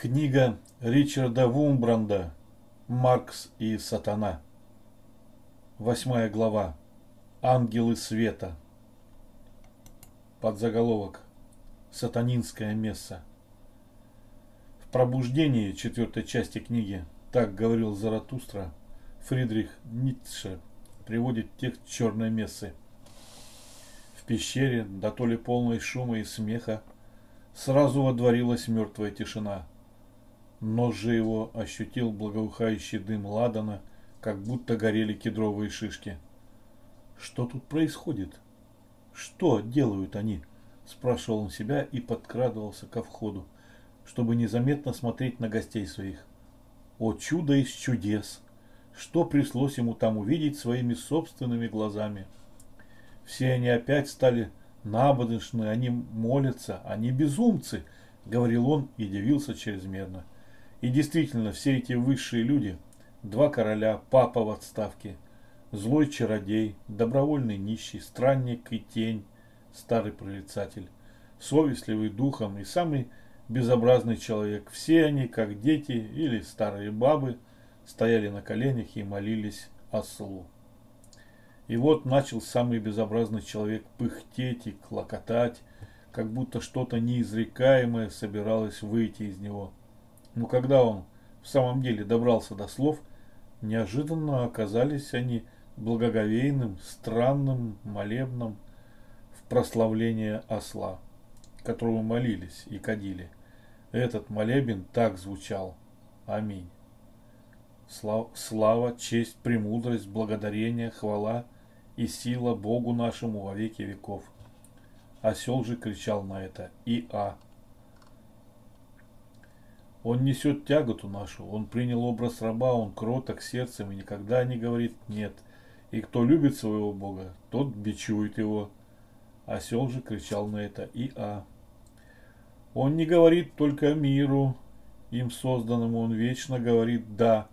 Книга Ричарда Вумбранда «Маркс и сатана». Восьмая глава. Ангелы света. Подзаголовок. Сатанинское месса. В пробуждении четвертой части книги «Так говорил Заратустра» Фридрих Ницше приводит текст черной мессы. В пещере, да то ли полной шума и смеха, сразу водворилась мертвая тишина – Нож же его ощутил благоухающий дым ладана, как будто горели кедровые шишки. Что тут происходит? Что делают они? Спрашивал он себя и подкрадывался ко входу, чтобы незаметно смотреть на гостей своих. О чудо из чудес! Что пришлось ему там увидеть своими собственными глазами? Все они опять стали набожны, они молятся, они безумцы, говорил он и дивился чрезмерно. И действительно, все эти высшие люди, два короля, папа в отставке, злой чародей, добровольный нищий, странник и тень, старый прорицатель, совестливый духом и самый безобразный человек, все они, как дети или старые бабы, стояли на коленях и молились ослу. И вот начал самый безобразный человек пыхтеть и клокотать, как будто что-то неизрекаемое собиралось выйти из него – но когда он в самом деле добрался до слов, неожиданно оказались они благоговейным, странным молебном в прославление осла, которому молились и кадили. Этот молебен так звучал. Аминь. Слава, слава, честь, премудрость, благодарение, хвала и сила Богу нашему во веки веков. Осел же кричал на это и а. Он несет тяготу нашу, он принял образ раба, он кроток сердцем и никогда не говорит «нет». И кто любит своего Бога, тот бичует его. Осел же кричал на это и а. Он не говорит только миру, им созданному, он вечно говорит «да».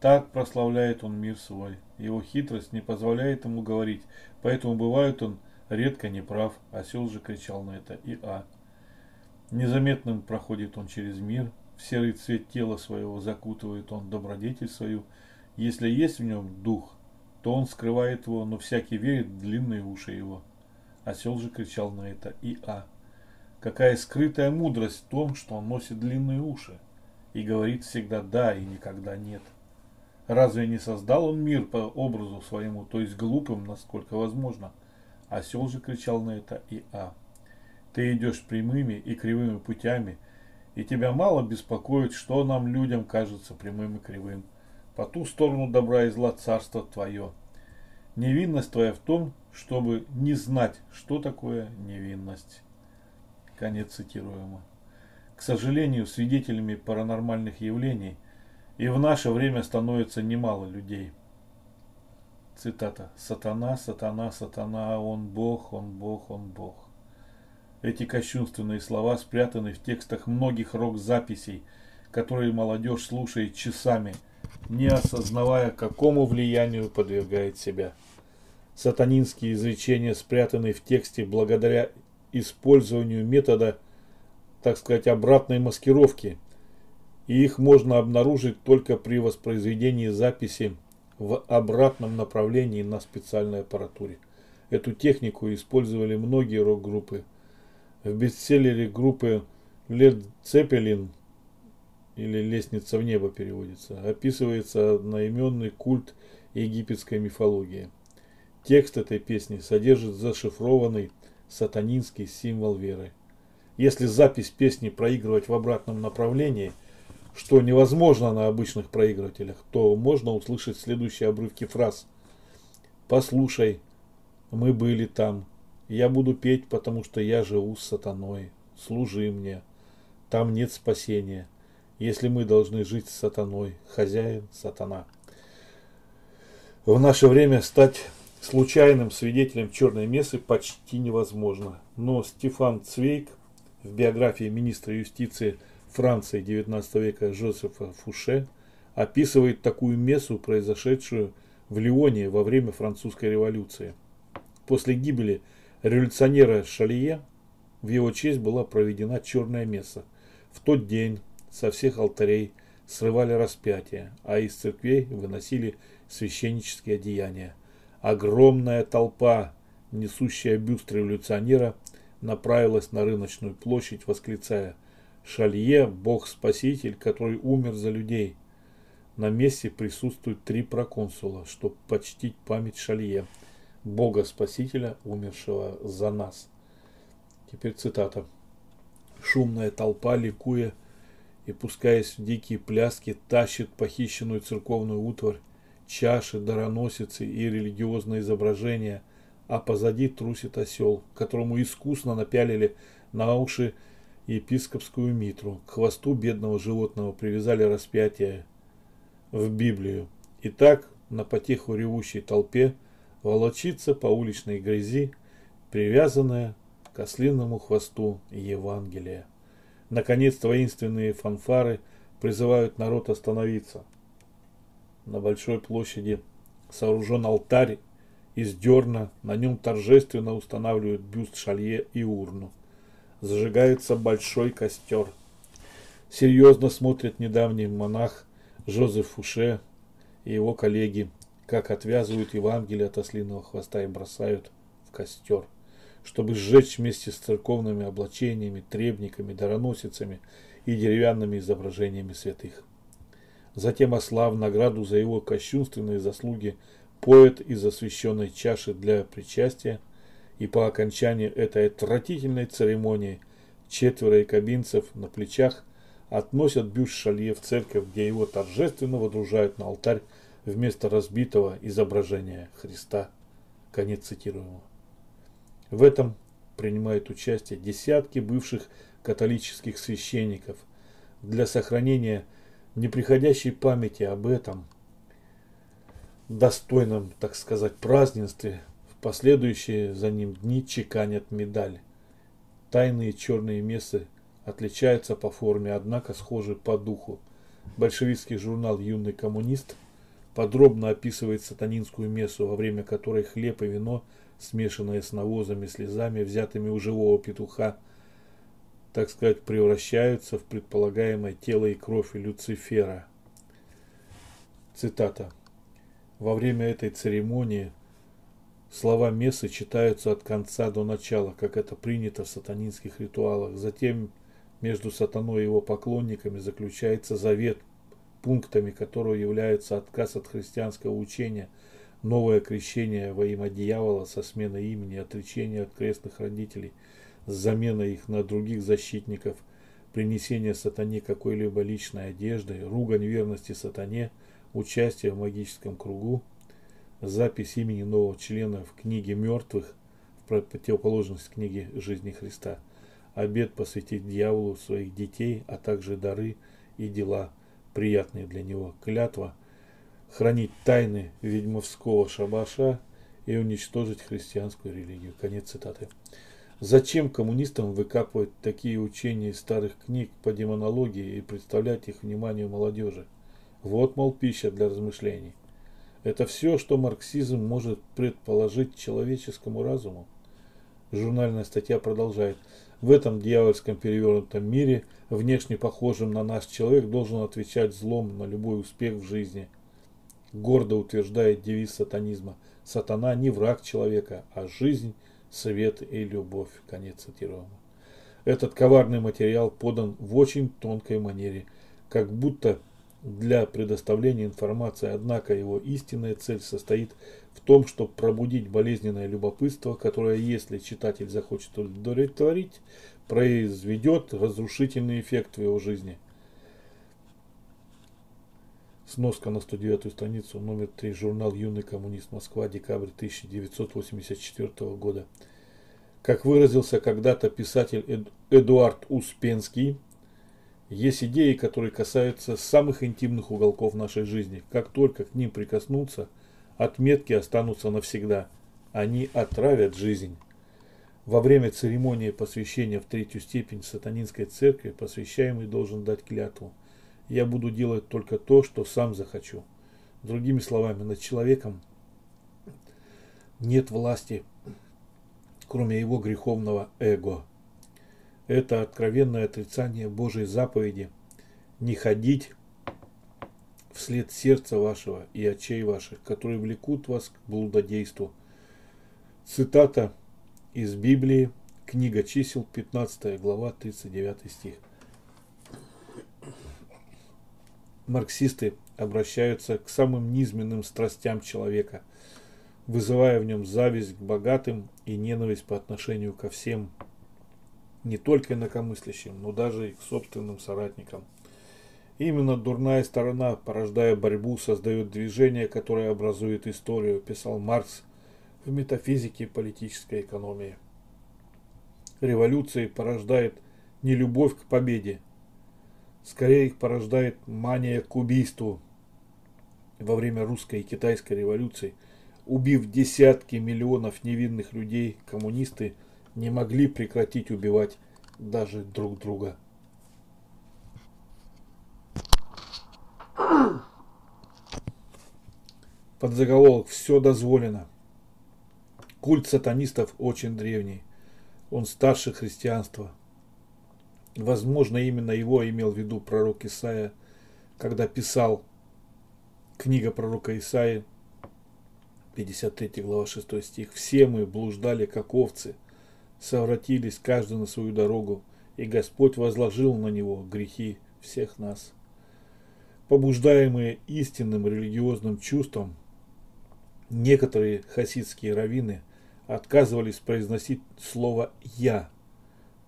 Так прославляет он мир свой. Его хитрость не позволяет ему говорить, поэтому бывает он редко неправ. Осел же кричал на это и а. Незаметным проходит он через мир, в серый цвет тела своего закутывает он добродетель свою. Если есть в нем дух, то он скрывает его, но всякий верит в длинные уши его. Осел же кричал на это и а. Какая скрытая мудрость в том, что он носит длинные уши и говорит всегда да и никогда нет. Разве не создал он мир по образу своему, то есть глупым, насколько возможно? Осел же кричал на это и а. Ты идешь прямыми и кривыми путями, и тебя мало беспокоит, что нам, людям, кажется прямым и кривым. По ту сторону добра и зла царство твое. Невинность твоя в том, чтобы не знать, что такое невинность. Конец цитируемого. К сожалению, свидетелями паранормальных явлений и в наше время становится немало людей. Цитата. «Сатана, сатана, сатана, он Бог, он Бог, он Бог». Эти кощунственные слова спрятаны в текстах многих рок-записей, которые молодежь слушает часами, не осознавая, какому влиянию подвергает себя. Сатанинские изречения спрятаны в тексте благодаря использованию метода, так сказать, обратной маскировки, и их можно обнаружить только при воспроизведении записи в обратном направлении на специальной аппаратуре. Эту технику использовали многие рок-группы – в бестселлере группы Led Zeppelin или «Лестница в небо» переводится, описывается одноименный культ египетской мифологии. Текст этой песни содержит зашифрованный сатанинский символ веры. Если запись песни проигрывать в обратном направлении, что невозможно на обычных проигрывателях, то можно услышать следующие обрывки фраз. «Послушай, мы были там, я буду петь, потому что я живу с сатаной. Служи мне. Там нет спасения. Если мы должны жить с сатаной, хозяин сатана. В наше время стать случайным свидетелем черной мессы почти невозможно. Но Стефан Цвейк в биографии министра юстиции Франции XIX века Жозефа Фуше описывает такую мессу, произошедшую в Лионе во время французской революции. После гибели революционера Шалие в его честь была проведена черная месса. В тот день со всех алтарей срывали распятия, а из церквей выносили священнические одеяния. Огромная толпа, несущая бюст революционера, направилась на рыночную площадь, восклицая «Шалье, Бог-спаситель, который умер за людей». На месте присутствуют три проконсула, чтобы почтить память Шалье, Бога-спасителя, умершего за нас. Теперь цитата. Шумная толпа, ликуя и пускаясь в дикие пляски, тащит похищенную церковную утварь, чаши, дароносицы и религиозные изображения, а позади трусит осел, которому искусно напялили на уши епископскую митру. К хвосту бедного животного привязали распятие в Библию. И так на потеху ревущей толпе волочится по уличной грязи, привязанная к ослиному хвосту Евангелия. Наконец воинственные фанфары призывают народ остановиться. На большой площади сооружен алтарь из дерна, на нем торжественно устанавливают бюст Шалье и урну. Зажигается большой костер. Серьезно смотрит недавний монах Жозеф Фуше и его коллеги, как отвязывают Евангелие от ослиного хвоста и бросают в костер чтобы сжечь вместе с церковными облачениями, требниками, дароносицами и деревянными изображениями святых. Затем осла в награду за его кощунственные заслуги поет из освященной чаши для причастия, и по окончании этой отвратительной церемонии четверо якобинцев на плечах относят бюст Шалье в церковь, где его торжественно водружают на алтарь вместо разбитого изображения Христа. Конец цитируемого. В этом принимают участие десятки бывших католических священников. Для сохранения неприходящей памяти об этом достойном, так сказать, празднестве в последующие за ним дни чеканят медаль. Тайные черные мессы отличаются по форме, однако схожи по духу. Большевистский журнал «Юный коммунист» подробно описывает сатанинскую мессу, во время которой хлеб и вино – смешанные с навозами, слезами, взятыми у живого петуха, так сказать, превращаются в предполагаемое тело и кровь Люцифера. Цитата. Во время этой церемонии слова мессы читаются от конца до начала, как это принято в сатанинских ритуалах. Затем между сатаной и его поклонниками заключается завет, пунктами которого является отказ от христианского учения – новое крещение во имя дьявола со сменой имени, отречение от крестных родителей, с заменой их на других защитников, принесение сатане какой-либо личной одежды, ругань верности сатане, участие в магическом кругу, запись имени нового члена в книге мертвых, в противоположность книге жизни Христа, обед посвятить дьяволу своих детей, а также дары и дела, приятные для него, клятва – хранить тайны ведьмовского шабаша и уничтожить христианскую религию. Конец цитаты. Зачем коммунистам выкапывать такие учения из старых книг по демонологии и представлять их вниманию молодежи? Вот, мол, пища для размышлений. Это все, что марксизм может предположить человеческому разуму. Журнальная статья продолжает. В этом дьявольском перевернутом мире, внешне похожем на наш человек, должен отвечать злом на любой успех в жизни – гордо утверждает девиз сатанизма. Сатана не враг человека, а жизнь, свет и любовь. Конец цитируемого. Этот коварный материал подан в очень тонкой манере, как будто для предоставления информации, однако его истинная цель состоит в том, чтобы пробудить болезненное любопытство, которое, если читатель захочет удовлетворить, произведет разрушительный эффект в его жизни – Сноска на 109 страницу, номер 3, журнал «Юный коммунист. Москва. Декабрь 1984 года». Как выразился когда-то писатель Эд, Эдуард Успенский, есть идеи, которые касаются самых интимных уголков нашей жизни. Как только к ним прикоснуться, отметки останутся навсегда. Они отравят жизнь. Во время церемонии посвящения в третью степень сатанинской церкви посвящаемый должен дать клятву – я буду делать только то, что сам захочу. Другими словами, над человеком нет власти, кроме его греховного эго. Это откровенное отрицание Божьей заповеди не ходить вслед сердца вашего и очей ваших, которые влекут вас к блудодейству. Цитата из Библии, книга чисел, 15 глава, 39 стих. Марксисты обращаются к самым низменным страстям человека, вызывая в нем зависть к богатым и ненависть по отношению ко всем, не только инакомыслящим, но даже и к собственным соратникам. Именно дурная сторона, порождая борьбу, создает движение, которое образует историю, писал Маркс в метафизике политической экономии. Революции порождает не любовь к победе, скорее их порождает мания к убийству. Во время русской и китайской революции, убив десятки миллионов невинных людей, коммунисты не могли прекратить убивать даже друг друга. Под заголовок «Все дозволено». Культ сатанистов очень древний. Он старше христианства. Возможно, именно его имел в виду пророк Исаия, когда писал книга пророка Исаии, 53 глава 6 стих. «Все мы блуждали, как овцы, совратились каждый на свою дорогу, и Господь возложил на него грехи всех нас». Побуждаемые истинным религиозным чувством, некоторые хасидские раввины отказывались произносить слово «я»,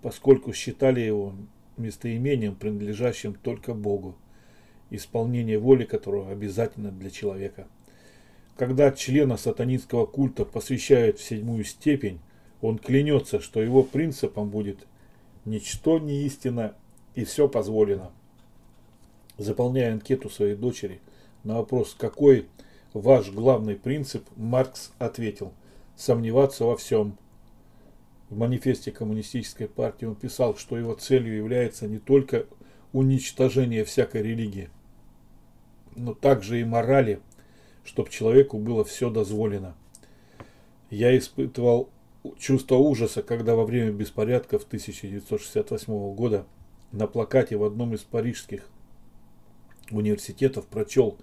поскольку считали его местоимением, принадлежащим только Богу, исполнение воли которого обязательно для человека. Когда члена сатанинского культа посвящают в седьмую степень, он клянется, что его принципом будет «ничто не истина и все позволено». Заполняя анкету своей дочери на вопрос «какой ваш главный принцип?», Маркс ответил – сомневаться во всем. В манифесте коммунистической партии он писал, что его целью является не только уничтожение всякой религии, но также и морали, чтобы человеку было все дозволено. Я испытывал чувство ужаса, когда во время беспорядков 1968 года на плакате в одном из парижских университетов прочел,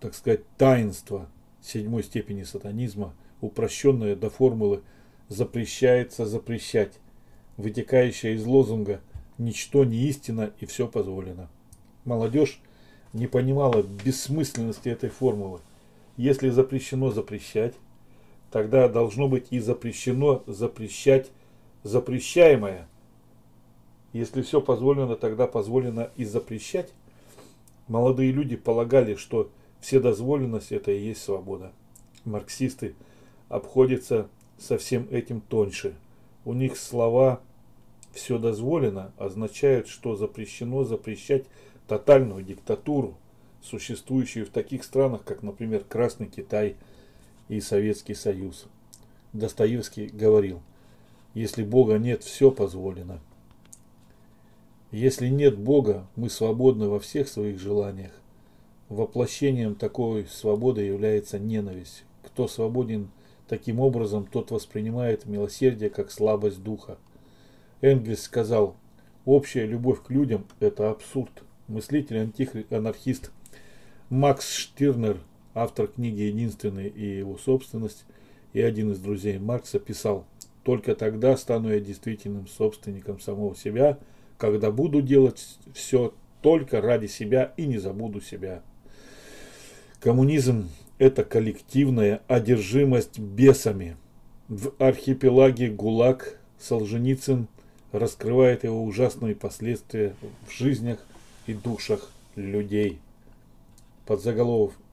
так сказать, таинство седьмой степени сатанизма упрощенное до формулы «запрещается запрещать», вытекающая из лозунга «ничто не истина и все позволено». Молодежь не понимала бессмысленности этой формулы. Если запрещено запрещать, тогда должно быть и запрещено запрещать запрещаемое. Если все позволено, тогда позволено и запрещать. Молодые люди полагали, что вседозволенность это и есть свобода. Марксисты – обходится со всем этим тоньше. У них слова «все дозволено» означают, что запрещено запрещать тотальную диктатуру, существующую в таких странах, как, например, Красный Китай и Советский Союз. Достоевский говорил, если Бога нет, все позволено. Если нет Бога, мы свободны во всех своих желаниях. Воплощением такой свободы является ненависть. Кто свободен Таким образом, тот воспринимает милосердие как слабость духа. Энгельс сказал, общая любовь к людям – это абсурд. Мыслитель анархист Макс Штирнер, автор книги «Единственный и его собственность» и один из друзей Маркса писал, «Только тогда стану я действительным собственником самого себя, когда буду делать все только ради себя и не забуду себя». Коммунизм это коллективная одержимость бесами. В архипелаге ГУЛАГ Солженицын раскрывает его ужасные последствия в жизнях и душах людей. Под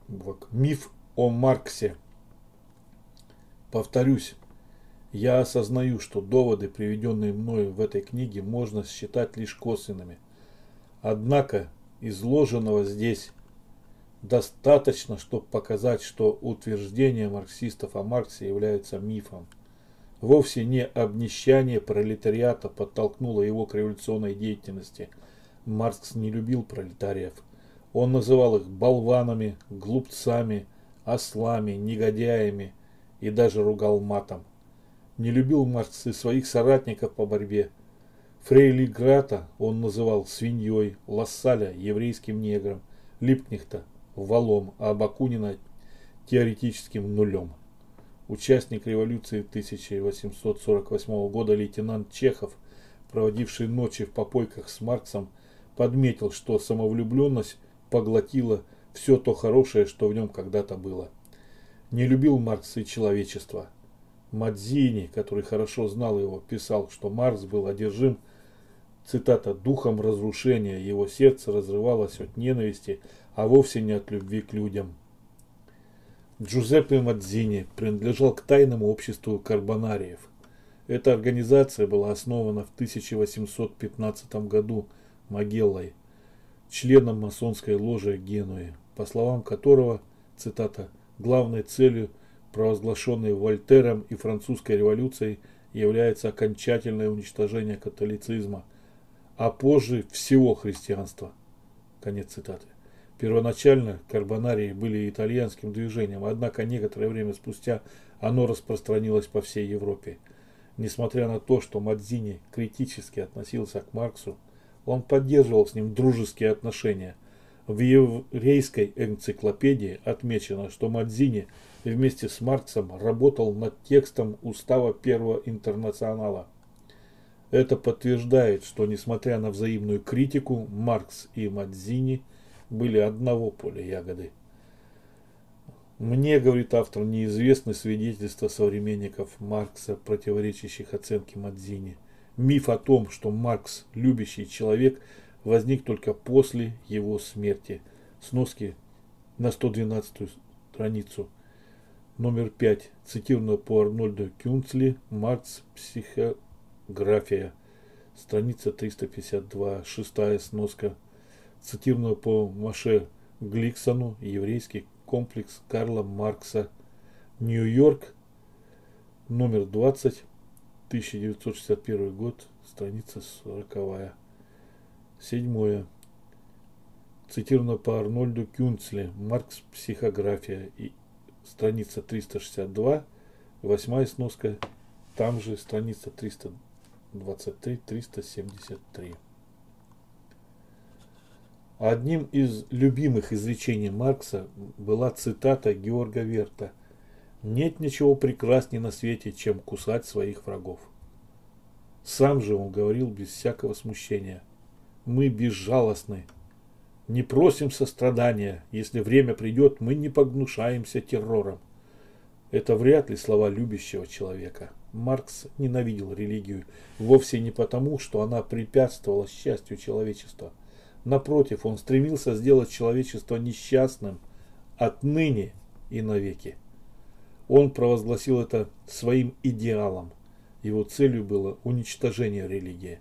заголовок «Миф о Марксе». Повторюсь, я осознаю, что доводы, приведенные мною в этой книге, можно считать лишь косвенными. Однако изложенного здесь достаточно, чтобы показать, что утверждения марксистов о Марксе являются мифом. Вовсе не обнищание пролетариата подтолкнуло его к революционной деятельности. Маркс не любил пролетариев. Он называл их болванами, глупцами, ослами, негодяями и даже ругал матом. Не любил Маркс и своих соратников по борьбе. Фрейли Грата он называл свиньей, Лассаля еврейским негром, Липкнехта валом, а Бакунина теоретическим нулем. Участник революции 1848 года лейтенант Чехов, проводивший ночи в попойках с Марксом, подметил, что самовлюбленность поглотила все то хорошее, что в нем когда-то было. Не любил Маркс и человечество. Мадзини, который хорошо знал его, писал, что Маркс был одержим, цитата, «духом разрушения, его сердце разрывалось от ненависти, а вовсе не от любви к людям». Джузеппе Мадзини принадлежал к тайному обществу карбонариев. Эта организация была основана в 1815 году Магеллой, членом масонской ложи Генуи, по словам которого, цитата, главной целью, провозглашенной Вольтером и французской революцией, является окончательное уничтожение католицизма, а позже всего христианства. Конец цитаты. Первоначально карбонарии были итальянским движением, однако некоторое время спустя оно распространилось по всей Европе. Несмотря на то, что Мадзини критически относился к Марксу, он поддерживал с ним дружеские отношения. В еврейской энциклопедии отмечено, что Мадзини вместе с Марксом работал над текстом устава Первого интернационала. Это подтверждает, что несмотря на взаимную критику, Маркс и Мадзини – были одного поля ягоды. Мне, говорит автор, неизвестны свидетельства современников Маркса, противоречащих оценке Мадзини. Миф о том, что Маркс – любящий человек, возник только после его смерти. Сноски на 112 страницу. Номер 5. Цитировано по Арнольду Кюнцли. Маркс. Психография. Страница 352. Шестая сноска цитированного по Маше Гликсону еврейский комплекс Карла Маркса, Нью-Йорк, номер 20, 1961 год, страница 40. Седьмое. Цитировано по Арнольду Кюнцле, Маркс «Психография», и страница 362, восьмая сноска, там же страница 323-373. Одним из любимых изречений Маркса была цитата Георга Верта «Нет ничего прекраснее на свете, чем кусать своих врагов». Сам же он говорил без всякого смущения. «Мы безжалостны, не просим сострадания, если время придет, мы не погнушаемся террором». Это вряд ли слова любящего человека. Маркс ненавидел религию вовсе не потому, что она препятствовала счастью человечества – Напротив, он стремился сделать человечество несчастным отныне и навеки. Он провозгласил это своим идеалом. Его целью было уничтожение религии.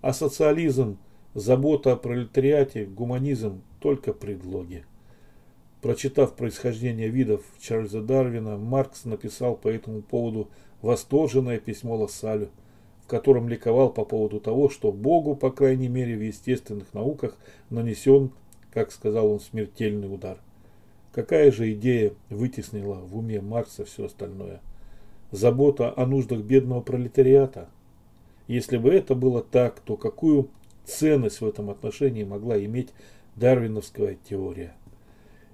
А социализм, забота о пролетариате, гуманизм – только предлоги. Прочитав происхождение видов Чарльза Дарвина, Маркс написал по этому поводу восторженное письмо Лассалю – в котором ликовал по поводу того, что Богу, по крайней мере в естественных науках, нанесен, как сказал он, смертельный удар. Какая же идея вытеснила в уме Маркса все остальное? Забота о нуждах бедного пролетариата? Если бы это было так, то какую ценность в этом отношении могла иметь дарвиновская теория?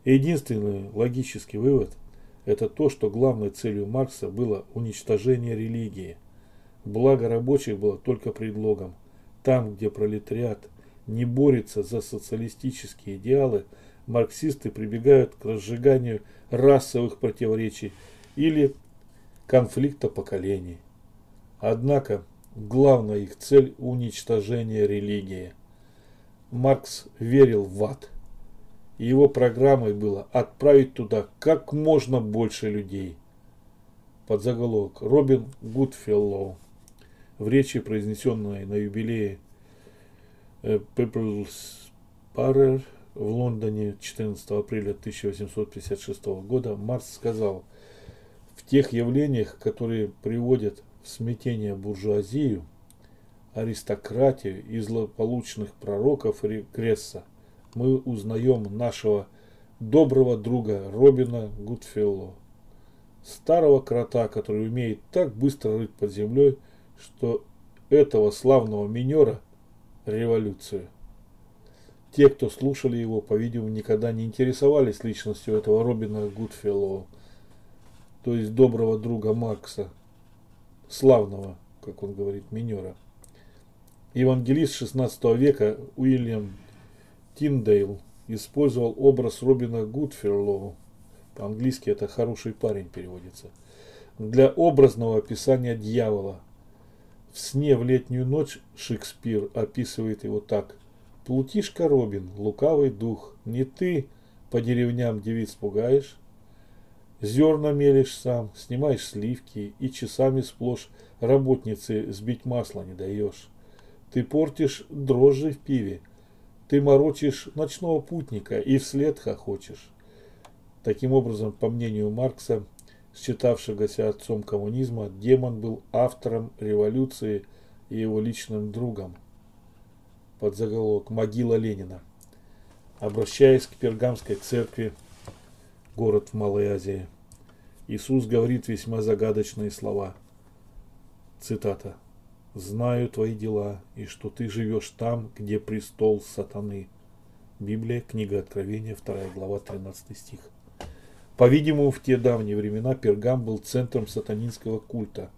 Единственный логический вывод – это то, что главной целью Маркса было уничтожение религии – Благо рабочих было только предлогом. Там, где пролетариат не борется за социалистические идеалы, марксисты прибегают к разжиганию расовых противоречий или конфликта поколений. Однако главная их цель – уничтожение религии. Маркс верил в ад. Его программой было отправить туда как можно больше людей. Под заголовок Робин Гудфеллоу в речи, произнесенной на юбилее э, People's Paper в Лондоне 14 апреля 1856 года, Маркс сказал, в тех явлениях, которые приводят в смятение буржуазию, аристократию и злополучных пророков регресса, мы узнаем нашего доброго друга Робина Гудфелло, старого крота, который умеет так быстро рыть под землей, что этого славного минера революцию. Те, кто слушали его, по-видимому, никогда не интересовались личностью этого Робина Гудфеллоу, то есть доброго друга Маркса, славного, как он говорит, минера. Евангелист 16 века Уильям Тиндейл использовал образ Робина Гудферлоу, по-английски это «хороший парень» переводится, для образного описания дьявола. В сне в летнюю ночь Шекспир описывает его так. Плутишка Робин, лукавый дух, не ты по деревням девиц пугаешь, зерна мелешь сам, снимаешь сливки и часами сплошь работнице сбить масло не даешь. Ты портишь дрожжи в пиве, ты морочишь ночного путника и вслед хохочешь. Таким образом, по мнению Маркса, считавшегося отцом коммунизма, демон был автором революции и его личным другом под заголовок «Могила Ленина». Обращаясь к Пергамской церкви, город в Малой Азии, Иисус говорит весьма загадочные слова. Цитата. «Знаю твои дела, и что ты живешь там, где престол сатаны». Библия, книга Откровения, 2 глава, 13 стих. По-видимому, в те давние времена Пергам был центром сатанинского культа.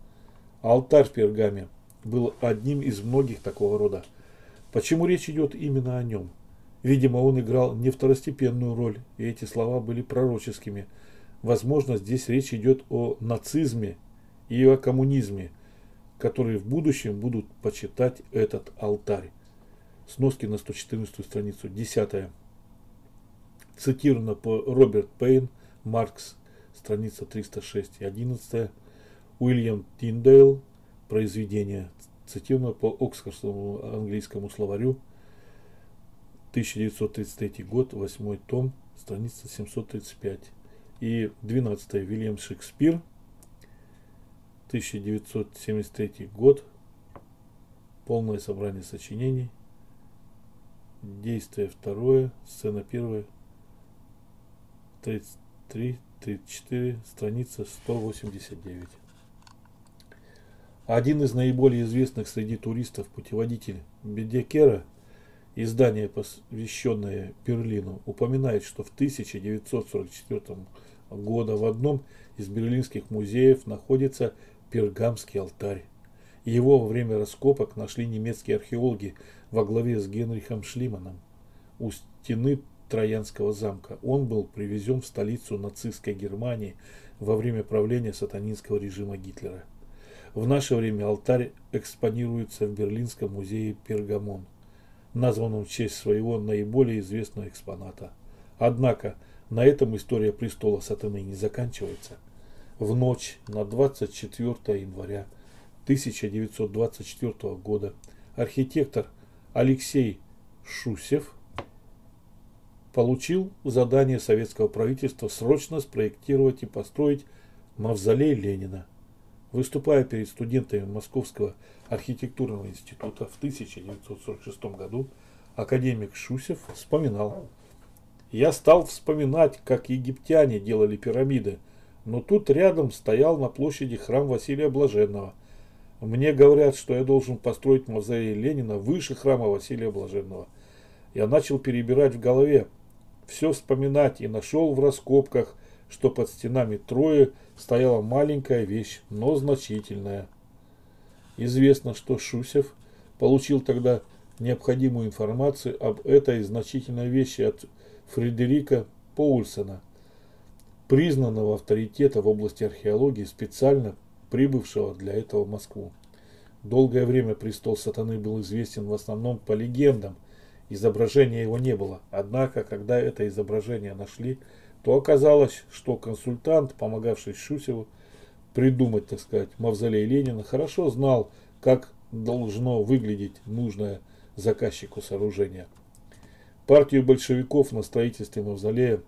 Алтарь в Пергаме был одним из многих такого рода – Почему речь идет именно о нем? Видимо, он играл не второстепенную роль, и эти слова были пророческими. Возможно, здесь речь идет о нацизме и о коммунизме, которые в будущем будут почитать этот алтарь. Сноски на 114 страницу, 10. Цитировано по Роберт Пейн, Маркс, страница 306 и 11. Уильям Тиндейл, произведение, цитировано по Оксфордскому английскому словарю 1933 год, 8 том, страница 735. И 12 Вильям Шекспир, 1973 год, полное собрание сочинений, действие второе, сцена первая, 33, 34, страница 189. Один из наиболее известных среди туристов путеводитель Бедекера, издание, посвященное Берлину, упоминает, что в 1944 году в одном из берлинских музеев находится пергамский алтарь. Его во время раскопок нашли немецкие археологи во главе с Генрихом Шлиманом у стены Троянского замка. Он был привезен в столицу нацистской Германии во время правления сатанинского режима Гитлера. В наше время алтарь экспонируется в Берлинском музее Пергамон, названном в честь своего наиболее известного экспоната. Однако на этом история престола сатаны не заканчивается. В ночь на 24 января 1924 года архитектор Алексей Шусев получил задание советского правительства срочно спроектировать и построить мавзолей Ленина – Выступая перед студентами Московского архитектурного института в 1946 году, академик Шусев вспоминал. Я стал вспоминать, как египтяне делали пирамиды, но тут рядом стоял на площади храм Василия Блаженного. Мне говорят, что я должен построить мавзолей Ленина выше храма Василия Блаженного. Я начал перебирать в голове, все вспоминать и нашел в раскопках что под стенами Трои стояла маленькая вещь, но значительная. Известно, что Шусев получил тогда необходимую информацию об этой значительной вещи от Фредерика Поульсона, признанного авторитета в области археологии, специально прибывшего для этого в Москву. Долгое время престол сатаны был известен в основном по легендам, изображения его не было. Однако, когда это изображение нашли, то оказалось, что консультант, помогавший Щусеву придумать, так сказать, мавзолей Ленина, хорошо знал, как должно выглядеть нужное заказчику сооружение. Партию большевиков на строительстве мавзолея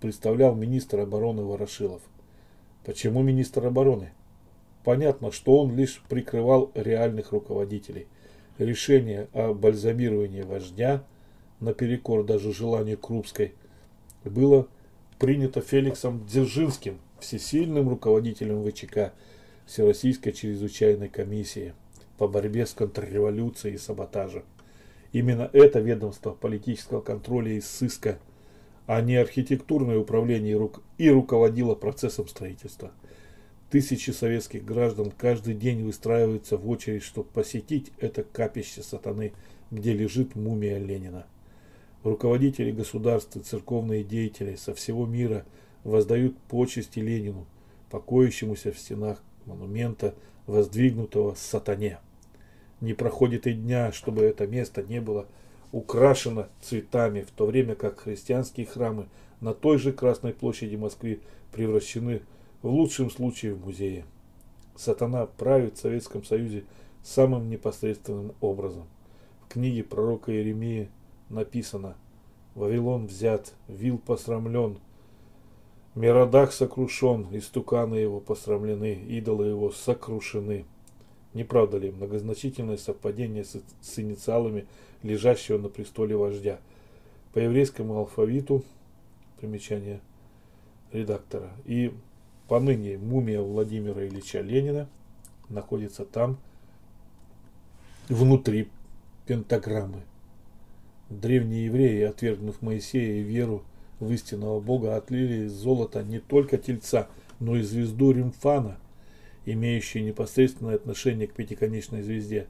представлял министр обороны Ворошилов. Почему министр обороны? Понятно, что он лишь прикрывал реальных руководителей. Решение о бальзамировании вождя, наперекор даже желанию Крупской, было принято Феликсом Дзержинским, всесильным руководителем ВЧК Всероссийской чрезвычайной комиссии. по борьбе с контрреволюцией и саботажем. Именно это ведомство политического контроля и сыска, а не архитектурное управление и руководило процессом строительства. Тысячи советских граждан каждый день выстраиваются в очередь, чтобы посетить это капище сатаны, где лежит мумия Ленина. Руководители государств и церковные деятели со всего мира воздают почести Ленину, покоящемуся в стенах монумента, воздвигнутого сатане. Не проходит и дня, чтобы это место не было украшено цветами, в то время как христианские храмы на той же Красной площади Москвы превращены в лучшем случае в музее. Сатана правит в Советском Союзе самым непосредственным образом. В книге пророка Иеремии написано «Вавилон взят, Вил посрамлен, Миродах сокрушен, истуканы его посрамлены, идолы его сокрушены». Не правда ли многозначительное совпадение с, с инициалами лежащего на престоле вождя? По еврейскому алфавиту, примечание редактора, и Поныне мумия Владимира Ильича Ленина находится там, внутри пентаграммы. Древние евреи, отвергнув Моисея и веру в истинного Бога, отлили из золота не только тельца, но и звезду Римфана, имеющую непосредственное отношение к пятиконечной звезде,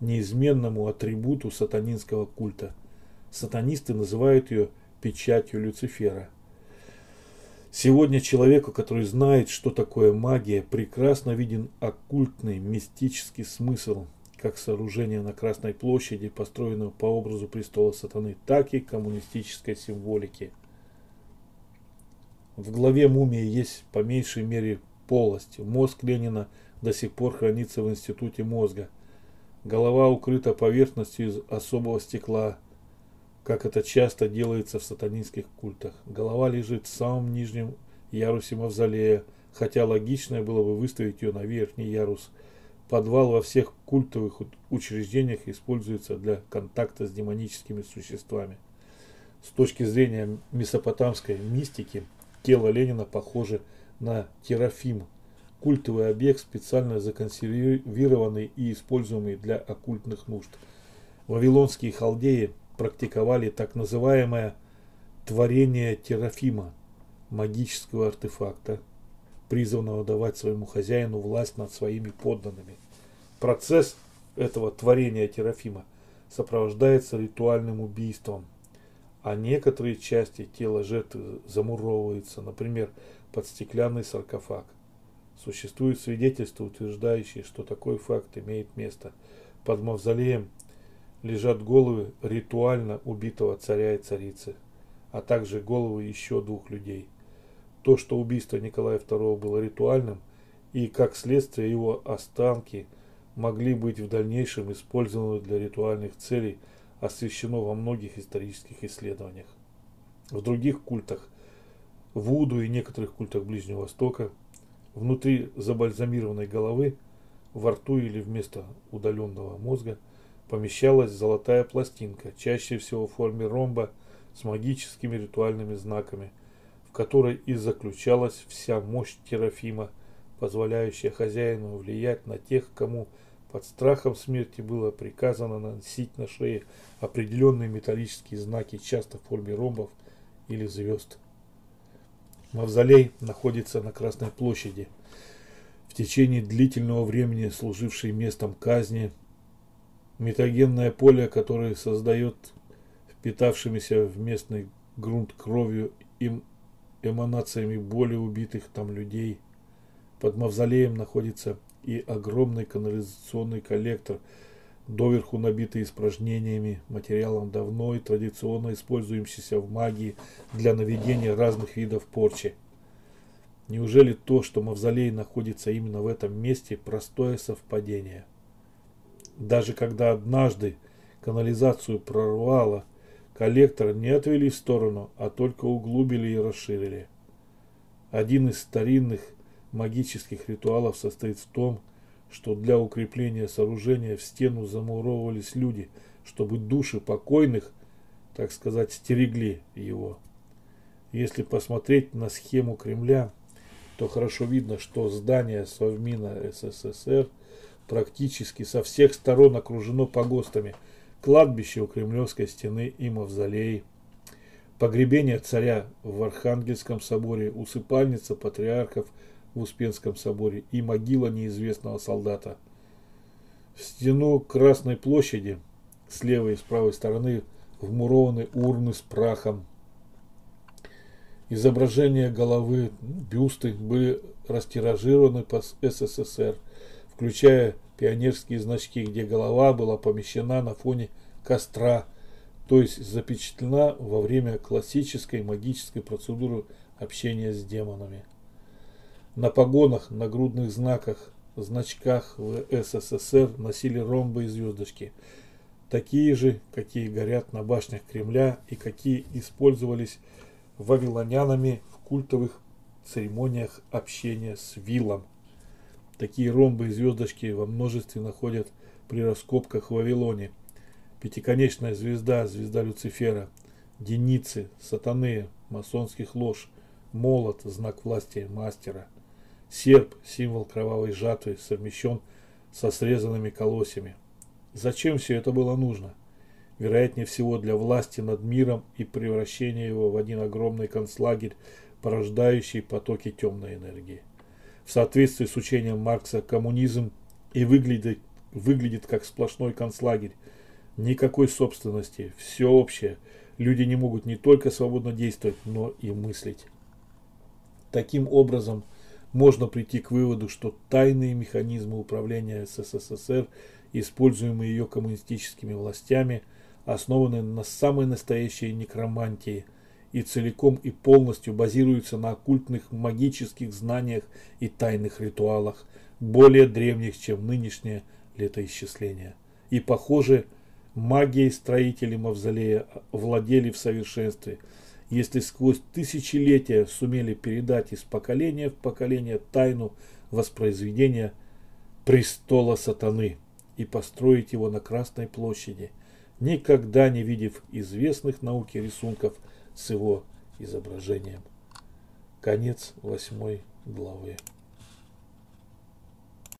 неизменному атрибуту сатанинского культа. Сатанисты называют ее печатью Люцифера – Сегодня человеку, который знает, что такое магия, прекрасно виден оккультный, мистический смысл как сооружения на Красной площади, построенного по образу престола сатаны, так и коммунистической символики. В главе мумии есть по меньшей мере полость. Мозг Ленина до сих пор хранится в институте мозга. Голова укрыта поверхностью из особого стекла, как это часто делается в сатанинских культах. Голова лежит в самом нижнем ярусе мавзолея, хотя логичнее было бы выставить ее на верхний ярус. Подвал во всех культовых учреждениях используется для контакта с демоническими существами. С точки зрения месопотамской мистики, тело Ленина похоже на терафим, культовый объект, специально законсервированный и используемый для оккультных нужд. Вавилонские халдеи – практиковали так называемое творение терафима, магического артефакта, призванного давать своему хозяину власть над своими подданными. Процесс этого творения терафима сопровождается ритуальным убийством, а некоторые части тела жертвы замуровываются, например, под стеклянный саркофаг. Существуют свидетельства, утверждающие, что такой факт имеет место. Под мавзолеем лежат головы ритуально убитого царя и царицы, а также головы еще двух людей. То, что убийство Николая II было ритуальным, и как следствие его останки могли быть в дальнейшем использованы для ритуальных целей, освещено во многих исторических исследованиях. В других культах, Вуду и некоторых культах Ближнего Востока, внутри забальзамированной головы, во рту или вместо удаленного мозга – помещалась золотая пластинка, чаще всего в форме ромба с магическими ритуальными знаками, которой и заключалась вся мощь Терафима, позволяющая хозяину влиять на тех, кому под страхом смерти было приказано носить на шее определенные металлические знаки, часто в форме ромбов или звезд. Мавзолей находится на Красной площади. В течение длительного времени служивший местом казни Метагенное поле, которое создает впитавшимися в местный грунт кровью и эманациями боли убитых там людей. Под мавзолеем находится и огромный канализационный коллектор, доверху набитый испражнениями, материалом давно и традиционно использующимся в магии для наведения разных видов порчи. Неужели то, что мавзолей находится именно в этом месте, простое совпадение? Даже когда однажды канализацию прорвало, коллектор не отвели в сторону, а только углубили и расширили. Один из старинных магических ритуалов состоит в том, что для укрепления сооружения в стену замуровывались люди, чтобы души покойных, так сказать, стерегли его. Если посмотреть на схему Кремля, то хорошо видно, что здание Совмина СССР практически со всех сторон окружено погостами. Кладбище у Кремлевской стены и мавзолей. Погребение царя в Архангельском соборе, усыпальница патриархов в Успенском соборе и могила неизвестного солдата. В стену Красной площади с левой и с правой стороны вмурованы урны с прахом. Изображения головы, бюсты были растиражированы по СССР, включая пионерские значки, где голова была помещена на фоне костра, то есть запечатлена во время классической магической процедуры общения с демонами. На погонах, на грудных знаках, значках в СССР носили ромбы и звездочки, такие же, какие горят на башнях Кремля и какие использовались вавилонянами в культовых церемониях общения с Вилом. Такие ромбы и звездочки во множестве находят при раскопках в Вавилоне. Пятиконечная звезда, звезда Люцифера, деницы, сатаны, масонских лож, молот, знак власти мастера, серп, символ кровавой жатвы, совмещен со срезанными колосьями. Зачем все это было нужно? Вероятнее всего для власти над миром и превращения его в один огромный концлагерь, порождающий потоки темной энергии. В соответствии с учением Маркса коммунизм и выглядит, выглядит как сплошной концлагерь. Никакой собственности, все общее. Люди не могут не только свободно действовать, но и мыслить. Таким образом, можно прийти к выводу, что тайные механизмы управления СССР – используемые ее коммунистическими властями, основаны на самой настоящей некромантии и целиком и полностью базируются на оккультных магических знаниях и тайных ритуалах, более древних, чем нынешнее летоисчисление. И, похоже, магией строители мавзолея владели в совершенстве, если сквозь тысячелетия сумели передать из поколения в поколение тайну воспроизведения престола сатаны и построить его на Красной площади, никогда не видев известных науке рисунков с его изображением. Конец восьмой главы.